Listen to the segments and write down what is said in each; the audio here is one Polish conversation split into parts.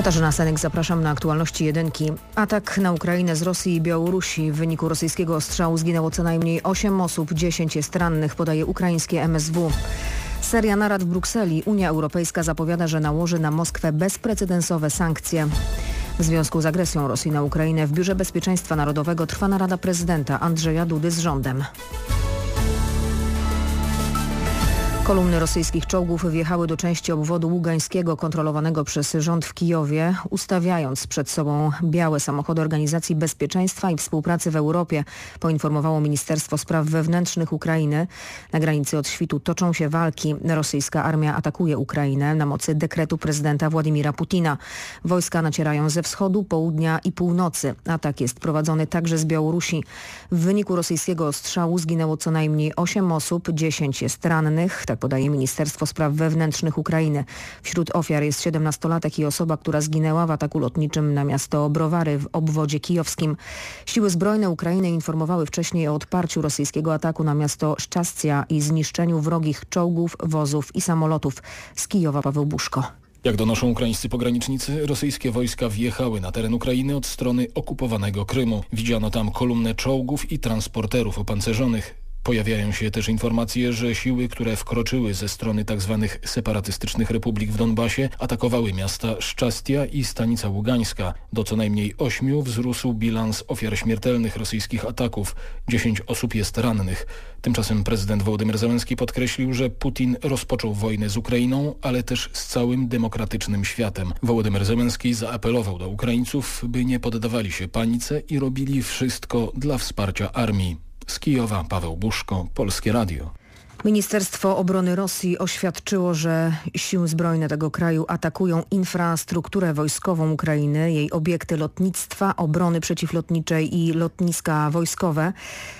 Katarzyna Senek, zapraszam na aktualności jedynki. Atak na Ukrainę z Rosji i Białorusi. W wyniku rosyjskiego ostrzału zginęło co najmniej 8 osób, 10 jest rannych, podaje ukraińskie MSW. Seria narad w Brukseli. Unia Europejska zapowiada, że nałoży na Moskwę bezprecedensowe sankcje. W związku z agresją Rosji na Ukrainę w Biurze Bezpieczeństwa Narodowego trwa narada prezydenta Andrzeja Dudy z rządem. Kolumny rosyjskich czołgów wjechały do części obwodu ługańskiego kontrolowanego przez rząd w Kijowie, ustawiając przed sobą białe samochody Organizacji Bezpieczeństwa i Współpracy w Europie, poinformowało Ministerstwo Spraw Wewnętrznych Ukrainy. Na granicy od świtu toczą się walki. Rosyjska armia atakuje Ukrainę na mocy dekretu prezydenta Władimira Putina. Wojska nacierają ze wschodu, południa i północy. Atak jest prowadzony także z Białorusi. W wyniku rosyjskiego ostrzału zginęło co najmniej 8 osób, 10 jest rannych. Tak podaje Ministerstwo Spraw Wewnętrznych Ukrainy. Wśród ofiar jest 17-latek i osoba, która zginęła w ataku lotniczym na miasto Browary w obwodzie kijowskim. Siły zbrojne Ukrainy informowały wcześniej o odparciu rosyjskiego ataku na miasto Szczascja i zniszczeniu wrogich czołgów, wozów i samolotów. Z Kijowa Paweł Buszko. Jak donoszą ukraińscy pogranicznicy, rosyjskie wojska wjechały na teren Ukrainy od strony okupowanego Krymu. Widziano tam kolumnę czołgów i transporterów opancerzonych. Pojawiają się też informacje, że siły, które wkroczyły ze strony tzw. Tak separatystycznych republik w Donbasie, atakowały miasta Szczastia i Stanica Ługańska. Do co najmniej ośmiu wzrósł bilans ofiar śmiertelnych rosyjskich ataków. Dziesięć osób jest rannych. Tymczasem prezydent Wołodymyr Zełenski podkreślił, że Putin rozpoczął wojnę z Ukrainą, ale też z całym demokratycznym światem. Wołodymyr Zełenski zaapelował do Ukraińców, by nie poddawali się panice i robili wszystko dla wsparcia armii. Z Kijowa Paweł Buszko, Polskie Radio. Ministerstwo Obrony Rosji oświadczyło, że siły zbrojne tego kraju atakują infrastrukturę wojskową Ukrainy, jej obiekty lotnictwa, obrony przeciwlotniczej i lotniska wojskowe.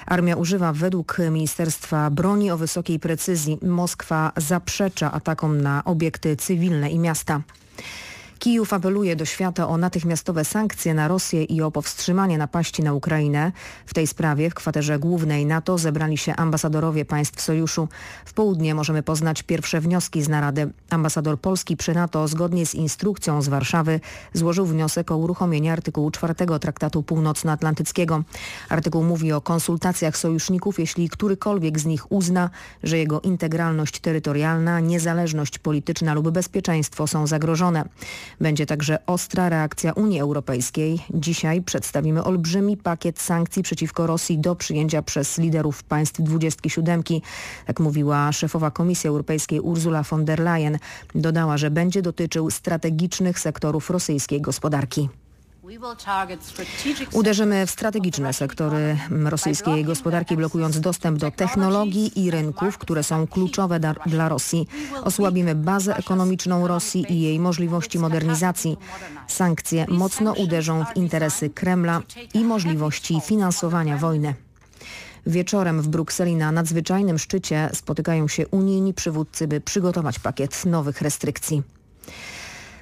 Armia używa według ministerstwa broni o wysokiej precyzji. Moskwa zaprzecza atakom na obiekty cywilne i miasta. Kijów apeluje do świata o natychmiastowe sankcje na Rosję i o powstrzymanie napaści na Ukrainę. W tej sprawie w kwaterze głównej NATO zebrali się ambasadorowie państw sojuszu. W południe możemy poznać pierwsze wnioski z narady. Ambasador Polski przy NATO zgodnie z instrukcją z Warszawy złożył wniosek o uruchomienie artykułu 4 Traktatu Północnoatlantyckiego. Artykuł mówi o konsultacjach sojuszników, jeśli którykolwiek z nich uzna, że jego integralność terytorialna, niezależność polityczna lub bezpieczeństwo są zagrożone. Będzie także ostra reakcja Unii Europejskiej. Dzisiaj przedstawimy olbrzymi pakiet sankcji przeciwko Rosji do przyjęcia przez liderów państw 27. Jak mówiła szefowa Komisji Europejskiej Ursula von der Leyen, dodała, że będzie dotyczył strategicznych sektorów rosyjskiej gospodarki. Uderzymy w strategiczne sektory rosyjskiej gospodarki, blokując dostęp do technologii i rynków, które są kluczowe dla Rosji. Osłabimy bazę ekonomiczną Rosji i jej możliwości modernizacji. Sankcje mocno uderzą w interesy Kremla i możliwości finansowania wojny. Wieczorem w Brukseli na nadzwyczajnym szczycie spotykają się unijni przywódcy, by przygotować pakiet nowych restrykcji.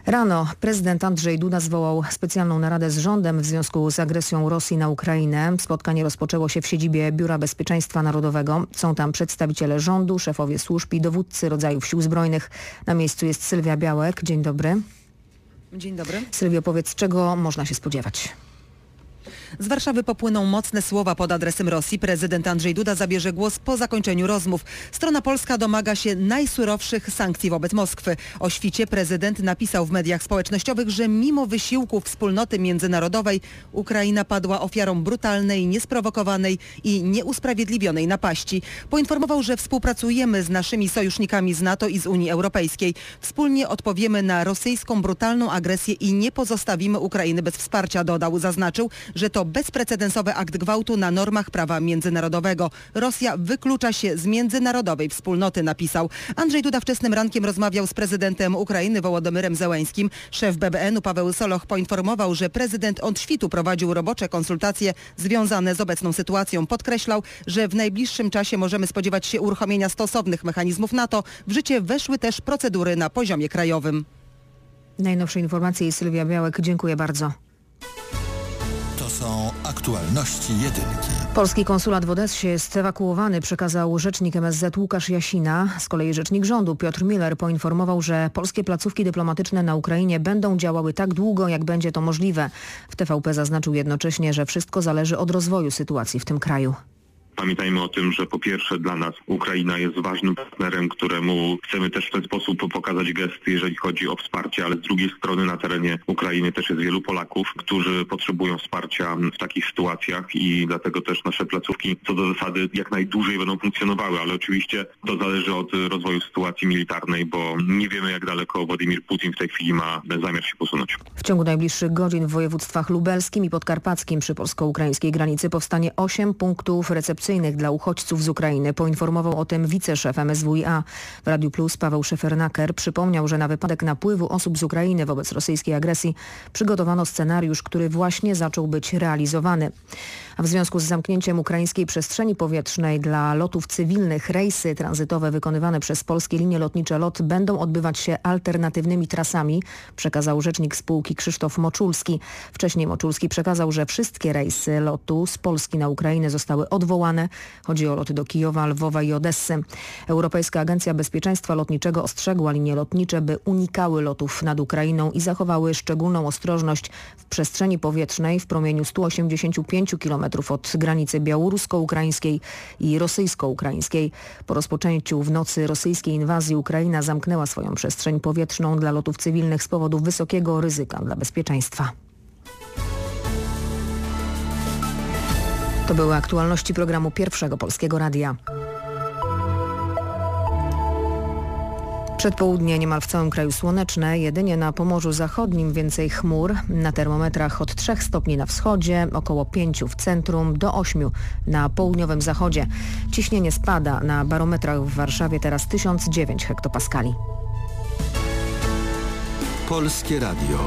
Rano prezydent Andrzej Duda zwołał specjalną naradę z rządem w związku z agresją Rosji na Ukrainę. Spotkanie rozpoczęło się w siedzibie Biura Bezpieczeństwa Narodowego. Są tam przedstawiciele rządu, szefowie służb i dowódcy rodzajów sił zbrojnych. Na miejscu jest Sylwia Białek. Dzień dobry. Dzień dobry. Sylwio, powiedz, czego można się spodziewać? Z Warszawy popłyną mocne słowa pod adresem Rosji. Prezydent Andrzej Duda zabierze głos po zakończeniu rozmów. Strona polska domaga się najsurowszych sankcji wobec Moskwy. O świcie prezydent napisał w mediach społecznościowych, że mimo wysiłków wspólnoty międzynarodowej Ukraina padła ofiarą brutalnej, niesprowokowanej i nieusprawiedliwionej napaści. Poinformował, że współpracujemy z naszymi sojusznikami z NATO i z Unii Europejskiej. Wspólnie odpowiemy na rosyjską brutalną agresję i nie pozostawimy Ukrainy bez wsparcia, dodał. Zaznaczył, że to to bezprecedensowy akt gwałtu na normach prawa międzynarodowego. Rosja wyklucza się z międzynarodowej wspólnoty, napisał. Andrzej Duda wczesnym rankiem rozmawiał z prezydentem Ukrainy Wołodymyrem Zełańskim. Szef BBN-u Paweł Soloch poinformował, że prezydent od świtu prowadził robocze konsultacje związane z obecną sytuacją. Podkreślał, że w najbliższym czasie możemy spodziewać się uruchomienia stosownych mechanizmów NATO. W życie weszły też procedury na poziomie krajowym. Najnowsze informacje Sylwia Białek. Dziękuję bardzo Aktualności jedynki. Polski konsulat w Odessie jest ewakuowany, przekazał rzecznik MSZ Łukasz Jasina. Z kolei rzecznik rządu Piotr Miller poinformował, że polskie placówki dyplomatyczne na Ukrainie będą działały tak długo, jak będzie to możliwe. W TVP zaznaczył jednocześnie, że wszystko zależy od rozwoju sytuacji w tym kraju. Pamiętajmy o tym, że po pierwsze dla nas Ukraina jest ważnym partnerem, któremu chcemy też w ten sposób pokazać gesty, jeżeli chodzi o wsparcie, ale z drugiej strony na terenie Ukrainy też jest wielu Polaków, którzy potrzebują wsparcia w takich sytuacjach i dlatego też nasze placówki co do zasady jak najdłużej będą funkcjonowały, ale oczywiście to zależy od rozwoju sytuacji militarnej, bo nie wiemy jak daleko Władimir Putin w tej chwili ma zamiar się posunąć. W ciągu najbliższych godzin w województwach lubelskim i podkarpackim przy polsko-ukraińskiej granicy powstanie 8 punktów recepcji dla uchodźców z Ukrainy. Poinformował o tym wiceszef MSWiA. W Radiu Plus Paweł Szefernaker przypomniał, że na wypadek napływu osób z Ukrainy wobec rosyjskiej agresji przygotowano scenariusz, który właśnie zaczął być realizowany. A w związku z zamknięciem ukraińskiej przestrzeni powietrznej dla lotów cywilnych rejsy tranzytowe wykonywane przez polskie linie lotnicze LOT będą odbywać się alternatywnymi trasami, przekazał rzecznik spółki Krzysztof Moczulski. Wcześniej Moczulski przekazał, że wszystkie rejsy lotu z Polski na Ukrainę zostały odwołane Chodzi o loty do Kijowa, Lwowa i Odessy. Europejska Agencja Bezpieczeństwa Lotniczego ostrzegła linie lotnicze, by unikały lotów nad Ukrainą i zachowały szczególną ostrożność w przestrzeni powietrznej w promieniu 185 km od granicy białorusko-ukraińskiej i rosyjsko-ukraińskiej. Po rozpoczęciu w nocy rosyjskiej inwazji Ukraina zamknęła swoją przestrzeń powietrzną dla lotów cywilnych z powodu wysokiego ryzyka dla bezpieczeństwa. To były aktualności programu Pierwszego Polskiego Radia. Przedpołudnie niemal w całym kraju słoneczne, jedynie na Pomorzu Zachodnim więcej chmur, na termometrach od 3 stopni na wschodzie, około 5 w centrum, do 8 na południowym zachodzie. Ciśnienie spada, na barometrach w Warszawie teraz 1009 hektopaskali. Polskie Radio.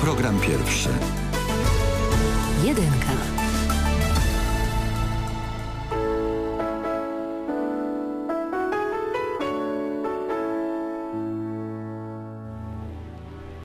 Program pierwszy. Jedynka.